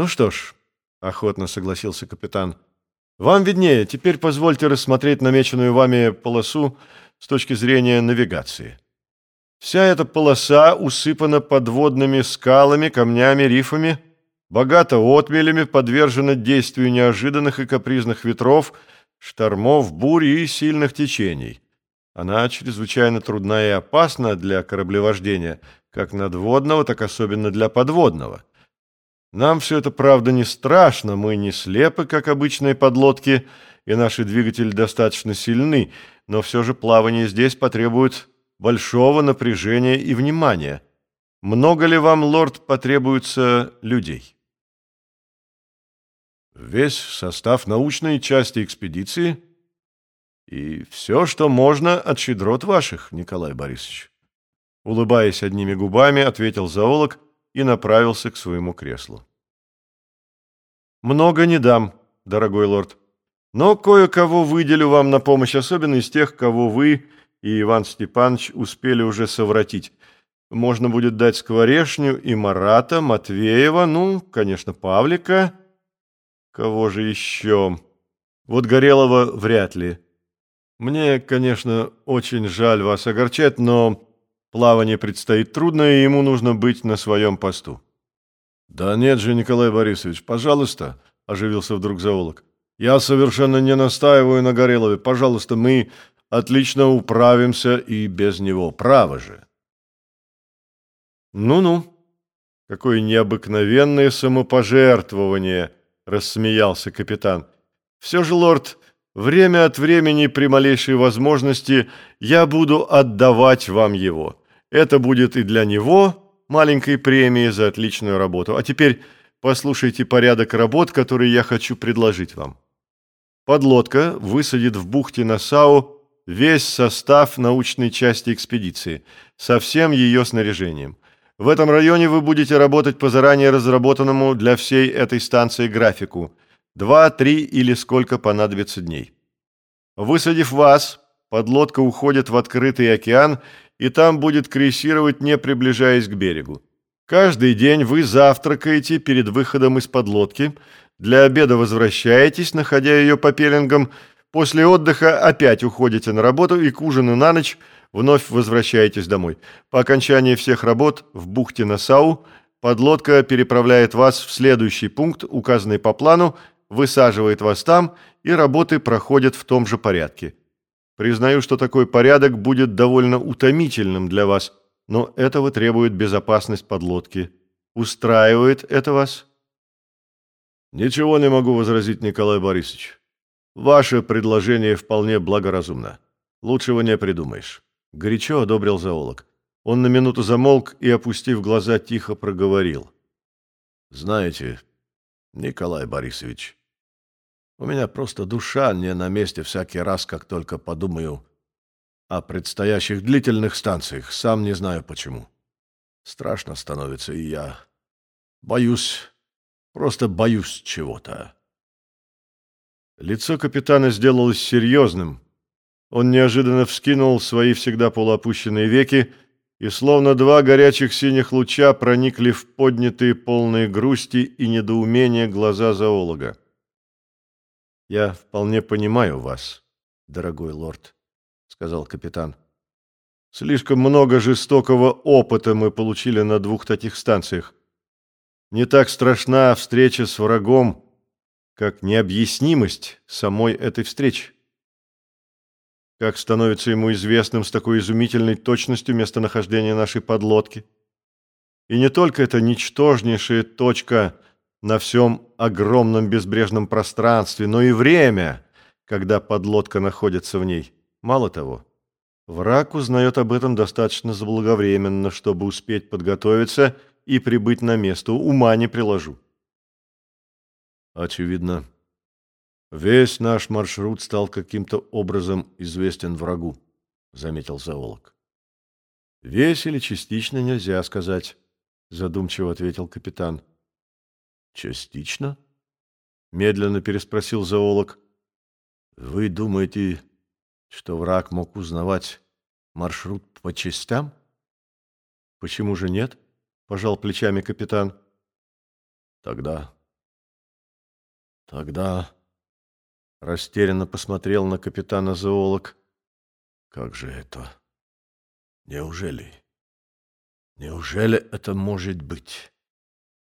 Ну что ж, охотно согласился капитан. Вам виднее, теперь позвольте рассмотреть намеченную вами полосу с точки зрения навигации. Вся эта полоса усыпана подводными скалами, камнями, рифами, богата отмелями, подвержена действию неожиданных и капризных ветров, штормов, бурь и сильных течений. Она чрезвычайно трудна и опасна для кораблевождения, как надводного, так особенно для подводного. Нам все это, правда, не страшно, мы не слепы, как обычные подлодки, и наши двигатели достаточно сильны, но все же плавание здесь потребует большого напряжения и внимания. Много ли вам, лорд, потребуется людей? Весь состав научной части экспедиции и все, что можно от щедрот ваших, Николай Борисович. Улыбаясь одними губами, ответил зоолог и направился к своему креслу. «Много не дам, дорогой лорд, но кое-кого выделю вам на помощь, особенно из тех, кого вы и Иван Степанович успели уже совратить. Можно будет дать Скворешню и Марата, Матвеева, ну, конечно, Павлика. Кого же еще? Вот Горелого вряд ли. Мне, конечно, очень жаль вас огорчать, но плавание предстоит трудное, и ему нужно быть на своем посту. Да нет же, Николай Борисович, пожалуйста, оживился вдруг зоолог. Я совершенно не настаиваю на Горелове. Пожалуйста, мы отлично управимся и без него. Право же. Ну-ну, какое необыкновенное самопожертвование, рассмеялся капитан. Все же, лорд, время от времени при малейшей возможности я буду отдавать вам его. Это будет и для него маленькой премией за отличную работу. А теперь послушайте порядок работ, которые я хочу предложить вам. Подлодка высадит в бухте Насау весь состав научной части экспедиции со всем ее снаряжением. В этом районе вы будете работать по заранее разработанному для всей этой станции графику. Два, три или сколько понадобится дней. Высадив вас, подлодка уходит в открытый океан и там будет крейсировать, не приближаясь к берегу. Каждый день вы завтракаете перед выходом из подлодки, для обеда возвращаетесь, находя ее по пеленгам, После отдыха опять уходите на работу и к ужину на ночь вновь возвращаетесь домой. По окончании всех работ в бухте Насау подлодка переправляет вас в следующий пункт, указанный по плану, высаживает вас там, и работы проходят в том же порядке. Признаю, что такой порядок будет довольно утомительным для вас, но этого требует безопасность подлодки. Устраивает это вас? Ничего не могу возразить, Николай Борисович. Ваше предложение вполне благоразумно. Лучшего не придумаешь. Горячо одобрил зоолог. Он на минуту замолк и, опустив глаза, тихо проговорил. Знаете, Николай Борисович, у меня просто душа не на месте всякий раз, как только подумаю о предстоящих длительных станциях, сам не знаю почему. Страшно становится, и я боюсь, просто боюсь чего-то. Лицо капитана сделалось серьезным. Он неожиданно вскинул свои всегда полуопущенные веки, и словно два горячих синих луча проникли в поднятые полные грусти и недоумения глаза зоолога. «Я вполне понимаю вас, дорогой лорд», — сказал капитан. «Слишком много жестокого опыта мы получили на двух таких станциях. Не так страшна встреча с врагом, как необъяснимость самой этой встречи. Как становится ему известным с такой изумительной точностью местонахождение нашей подлодки. И не только эта ничтожнейшая точка на всем огромном безбрежном пространстве, но и время, когда подлодка находится в ней. Мало того, враг узнает об этом достаточно заблаговременно, чтобы успеть подготовиться и прибыть на место. Ума не приложу. Очевидно, весь наш маршрут стал каким-то образом известен врагу, заметил зоолог. Весь или частично нельзя сказать, задумчиво ответил капитан. Частично? медленно переспросил зоолог. Вы думаете, что враг мог узнавать маршрут по частям? Почему же нет? пожал плечами капитан. Тогда Тогда растерянно посмотрел на капитана зоолог. Как же это? Неужели? Неужели это может быть?